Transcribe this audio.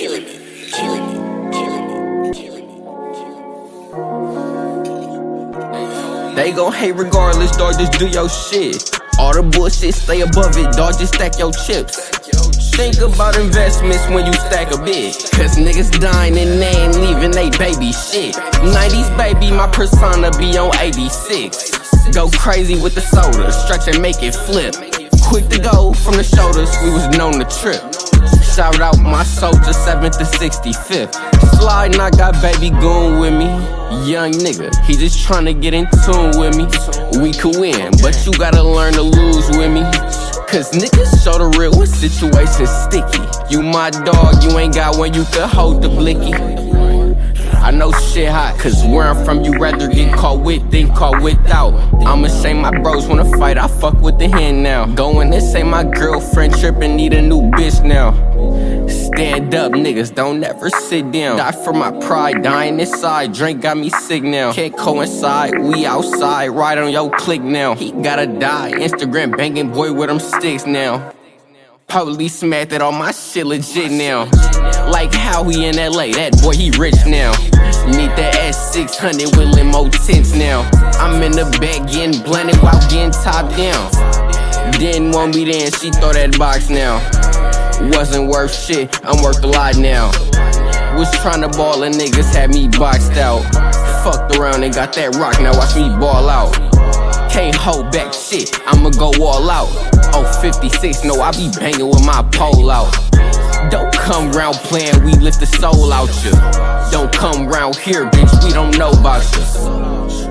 killing it, killing killing killing. They gon' hate regardless, dog. Just do your shit. All the bullshit, stay above it, dog. Just stack your chips. Think about investments when you stack a bit. Cause niggas dying and they ain't leaving they baby shit. 90s baby, my persona be on 86. Go crazy with the soda, stretch and make it flip. Quick to go from the shoulders, we was known to trip. Shout out my soldier, 7th to 65th. Sliding, I got baby goon with me. Young nigga, he just tryna get in tune with me. We could win, but you gotta learn to lose with me. Cause niggas show the real when situations sticky. You my dog, you ain't got one you could hold the blicky. I know shit hot, cause where I'm from, you rather get caught with than caught without. I'ma say my bros wanna fight, I fuck with the hand now. Going and say my girlfriend trippin', need a new bitch now. Stand up, niggas, don't ever sit down. Die for my pride, dying inside. Drink got me sick now. Can't coincide, we outside, right on your click now. He gotta die, Instagram banging boy with them sticks now. Police mad that all my shit legit now. Like how he in LA, that boy he rich now. Need the S600 with limo tints now. I'm in the bed getting blended while getting top down. Didn't want me then, she throw that box now. Wasn't worth shit, I'm worth a lot now. Was tryna ball and niggas had me boxed out. Fucked around and got that rock, now watch me ball out. Can't hold back shit, I'ma go all out. Oh, 56, no, I be banging with my pole out. Come round playing, we lift the soul out you. Don't come round here, bitch, we don't know about you.